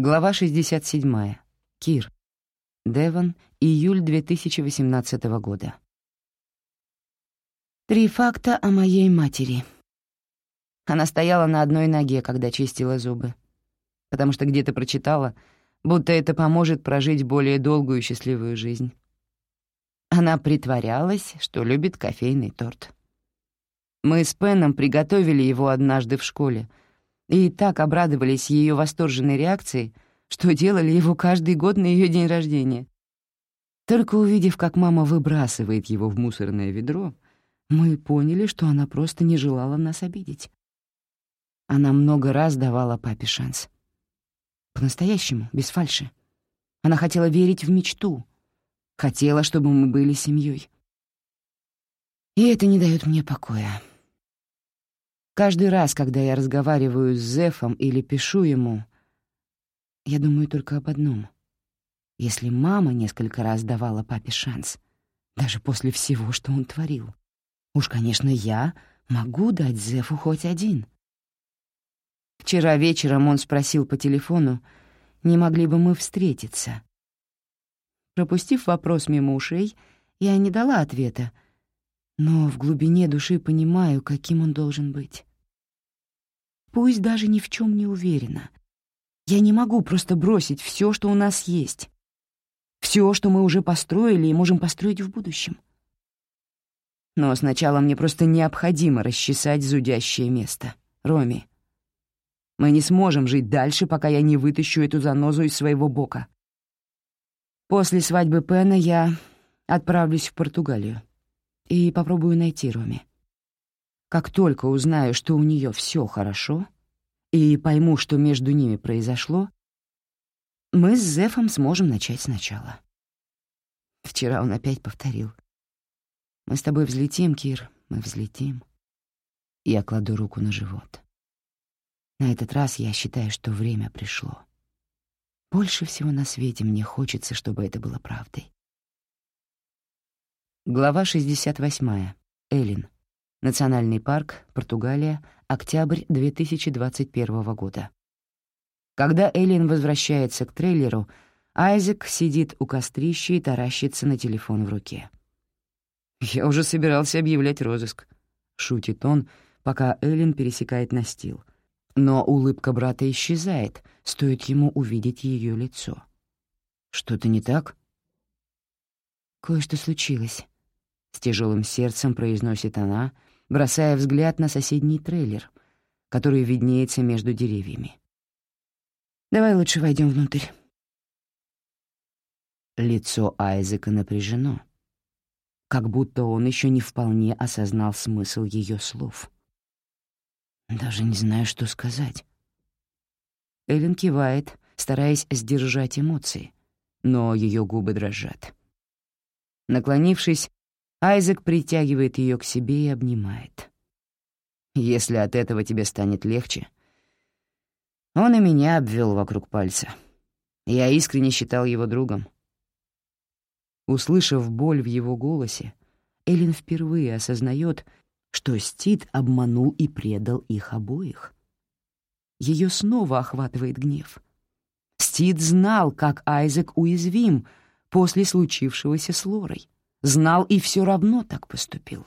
Глава 67. Кир. Девон, июль 2018 года. Три факта о моей матери. Она стояла на одной ноге, когда чистила зубы, потому что где-то прочитала, будто это поможет прожить более долгую и счастливую жизнь. Она притворялась, что любит кофейный торт. Мы с Пеном приготовили его однажды в школе — и так обрадовались ее восторженной реакцией, что делали его каждый год на ее день рождения. Только увидев, как мама выбрасывает его в мусорное ведро, мы поняли, что она просто не желала нас обидеть. Она много раз давала папе шанс. По-настоящему, без фальши. Она хотела верить в мечту. Хотела, чтобы мы были семьей. И это не дает мне покоя. Каждый раз, когда я разговариваю с Зефом или пишу ему, я думаю только об одном. Если мама несколько раз давала папе шанс, даже после всего, что он творил, уж, конечно, я могу дать Зефу хоть один. Вчера вечером он спросил по телефону, не могли бы мы встретиться. Пропустив вопрос мимо ушей, я не дала ответа, но в глубине души понимаю, каким он должен быть пусть даже ни в чем не уверена. Я не могу просто бросить все, что у нас есть. Все, что мы уже построили и можем построить в будущем. Но сначала мне просто необходимо расчесать зудящее место. Роми, мы не сможем жить дальше, пока я не вытащу эту занозу из своего бока. После свадьбы Пена я отправлюсь в Португалию и попробую найти Роми. Как только узнаю, что у нее все хорошо, и пойму, что между ними произошло, мы с Зефом сможем начать сначала. Вчера он опять повторил. «Мы с тобой взлетим, Кир, мы взлетим». Я кладу руку на живот. На этот раз я считаю, что время пришло. Больше всего на свете мне хочется, чтобы это было правдой. Глава 68. Элин. Национальный парк, Португалия, октябрь 2021 года. Когда Эллен возвращается к трейлеру, Айзек сидит у кострища и таращится на телефон в руке. «Я уже собирался объявлять розыск», — шутит он, пока Эллен пересекает настил. Но улыбка брата исчезает, стоит ему увидеть ее лицо. «Что-то не так?» «Кое-что случилось», — с тяжелым сердцем произносит она, — бросая взгляд на соседний трейлер, который виднеется между деревьями. «Давай лучше войдем внутрь». Лицо Айзека напряжено, как будто он еще не вполне осознал смысл ее слов. Даже не знаю, что сказать. Эллен кивает, стараясь сдержать эмоции, но ее губы дрожат. Наклонившись, Айзек притягивает ее к себе и обнимает. «Если от этого тебе станет легче...» Он и меня обвел вокруг пальца. Я искренне считал его другом. Услышав боль в его голосе, Эллен впервые осознает, что Стит обманул и предал их обоих. Ее снова охватывает гнев. Стит знал, как Айзек уязвим после случившегося с Лорой. Знал и все равно так поступил.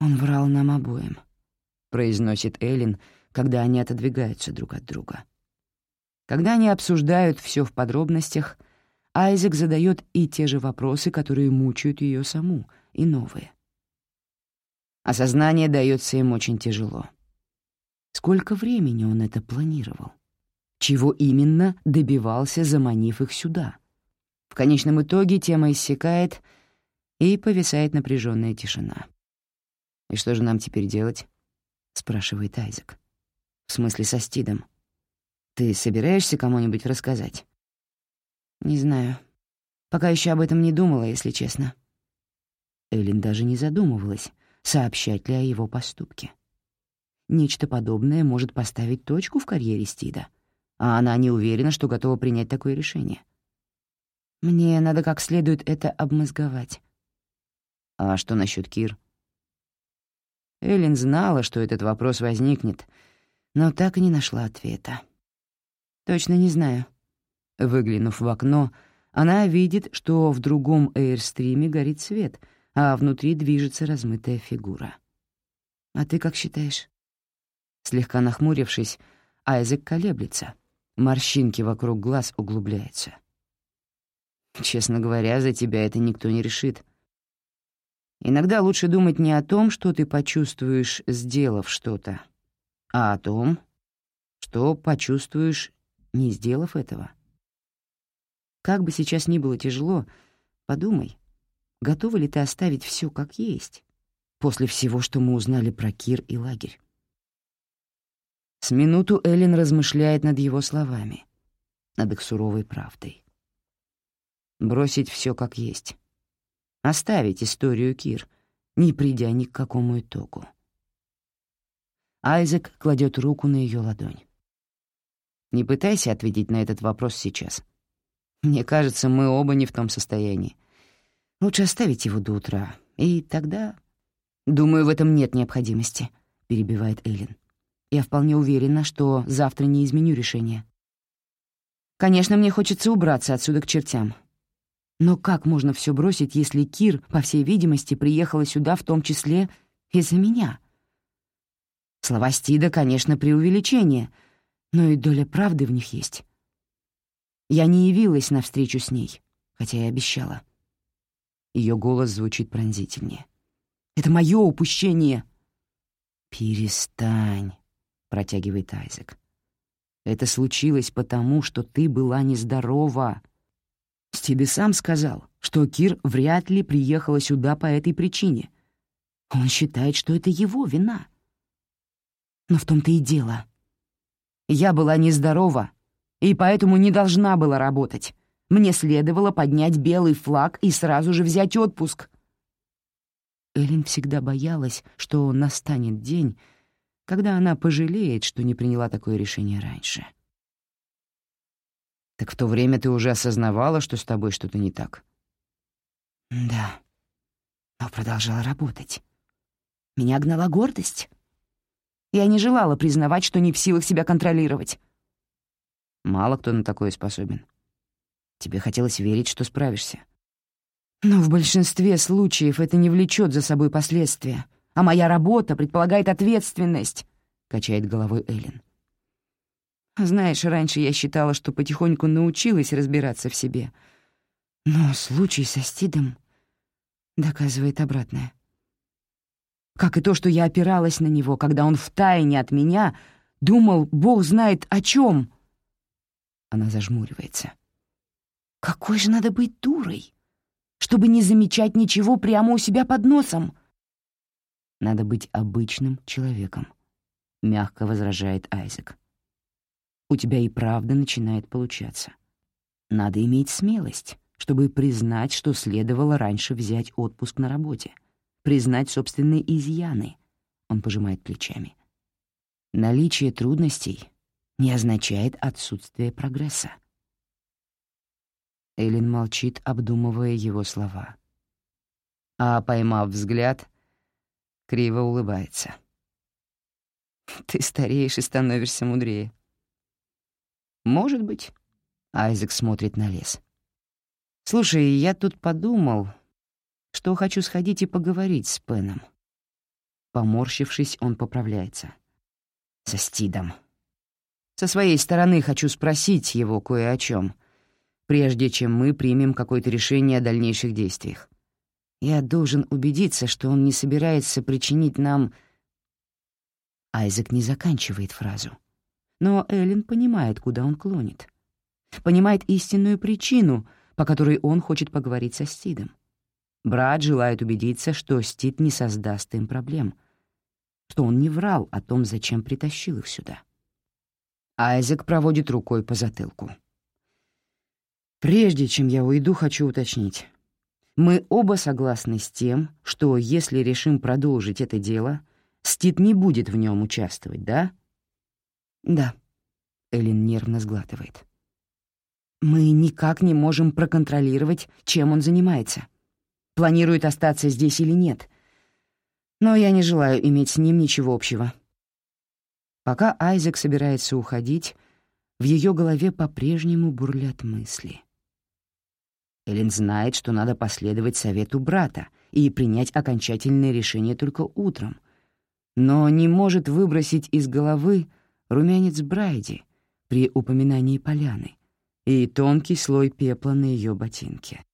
«Он врал нам обоим», — произносит Эллен, когда они отодвигаются друг от друга. Когда они обсуждают все в подробностях, Айзек задает и те же вопросы, которые мучают ее саму, и новые. Осознание дается им очень тяжело. Сколько времени он это планировал? Чего именно добивался, заманив их сюда? В конечном итоге тема иссякает — и повисает напряженная тишина. «И что же нам теперь делать?» — спрашивает Айзек. «В смысле со Стидом? Ты собираешься кому-нибудь рассказать?» «Не знаю. Пока еще об этом не думала, если честно». Эллен даже не задумывалась, сообщать ли о его поступке. Нечто подобное может поставить точку в карьере Стида, а она не уверена, что готова принять такое решение. Мне надо как следует это обмозговать. А что насчет Кир? Эллен знала, что этот вопрос возникнет, но так и не нашла ответа. «Точно не знаю». Выглянув в окно, она видит, что в другом эйрстриме горит свет, а внутри движется размытая фигура. «А ты как считаешь?» Слегка нахмурившись, Айзек колеблется. Морщинки вокруг глаз углубляются. «Честно говоря, за тебя это никто не решит. Иногда лучше думать не о том, что ты почувствуешь, сделав что-то, а о том, что почувствуешь, не сделав этого. Как бы сейчас ни было тяжело, подумай, готова ли ты оставить все как есть после всего, что мы узнали про Кир и лагерь? С минуту Эллен размышляет над его словами, над их суровой правдой. Бросить все как есть. Оставить историю Кир, не придя ни к какому итогу. Айзек кладет руку на ее ладонь. Не пытайся ответить на этот вопрос сейчас. Мне кажется, мы оба не в том состоянии. Лучше оставить его до утра, и тогда... Думаю, в этом нет необходимости, — перебивает Эллен. Я вполне уверена, что завтра не изменю решение. Конечно, мне хочется убраться отсюда к чертям. Но как можно все бросить, если Кир, по всей видимости, приехала сюда в том числе из-за меня? Слова Стида, конечно, преувеличение, но и доля правды в них есть. Я не явилась на встречу с ней, хотя и обещала. Ее голос звучит пронзительнее. «Это мое упущение!» «Перестань», — протягивает Айзек. «Это случилось потому, что ты была нездорова. Стиби сам сказал, что Кир вряд ли приехала сюда по этой причине. Он считает, что это его вина. Но в том-то и дело. Я была нездорова, и поэтому не должна была работать. Мне следовало поднять белый флаг и сразу же взять отпуск. Эллен всегда боялась, что настанет день, когда она пожалеет, что не приняла такое решение раньше. «Так в то время ты уже осознавала, что с тобой что-то не так?» «Да, но продолжала работать. Меня гнала гордость. Я не желала признавать, что не в силах себя контролировать. Мало кто на такое способен. Тебе хотелось верить, что справишься. Но в большинстве случаев это не влечет за собой последствия, а моя работа предполагает ответственность, — качает головой Эллен. Знаешь, раньше я считала, что потихоньку научилась разбираться в себе. Но случай со Стидом доказывает обратное. Как и то, что я опиралась на него, когда он втайне от меня думал, бог знает о чем. Она зажмуривается. Какой же надо быть дурой, чтобы не замечать ничего прямо у себя под носом? Надо быть обычным человеком, — мягко возражает Айзек. У тебя и правда начинает получаться. Надо иметь смелость, чтобы признать, что следовало раньше взять отпуск на работе — признать собственные изъяны. Он пожимает плечами. Наличие трудностей не означает отсутствие прогресса. Эллен молчит, обдумывая его слова. А, поймав взгляд, криво улыбается. «Ты стареешь и становишься мудрее». «Может быть», — Айзек смотрит на лес. «Слушай, я тут подумал, что хочу сходить и поговорить с Пеном. Поморщившись, он поправляется. Со Стидом. Со своей стороны хочу спросить его кое о чем, прежде чем мы примем какое-то решение о дальнейших действиях. Я должен убедиться, что он не собирается причинить нам... Айзек не заканчивает фразу. Но Эллен понимает, куда он клонит. Понимает истинную причину, по которой он хочет поговорить со Стидом. Брат желает убедиться, что Стит не создаст им проблем, что он не врал о том, зачем притащил их сюда. Айзек проводит рукой по затылку. «Прежде чем я уйду, хочу уточнить. Мы оба согласны с тем, что если решим продолжить это дело, Стит не будет в нем участвовать, да?» «Да», — Эллен нервно сглатывает. «Мы никак не можем проконтролировать, чем он занимается. Планирует остаться здесь или нет. Но я не желаю иметь с ним ничего общего». Пока Айзек собирается уходить, в ее голове по-прежнему бурлят мысли. Эллен знает, что надо последовать совету брата и принять окончательное решение только утром, но не может выбросить из головы румянец Брайди при упоминании поляны и тонкий слой пепла на ее ботинке.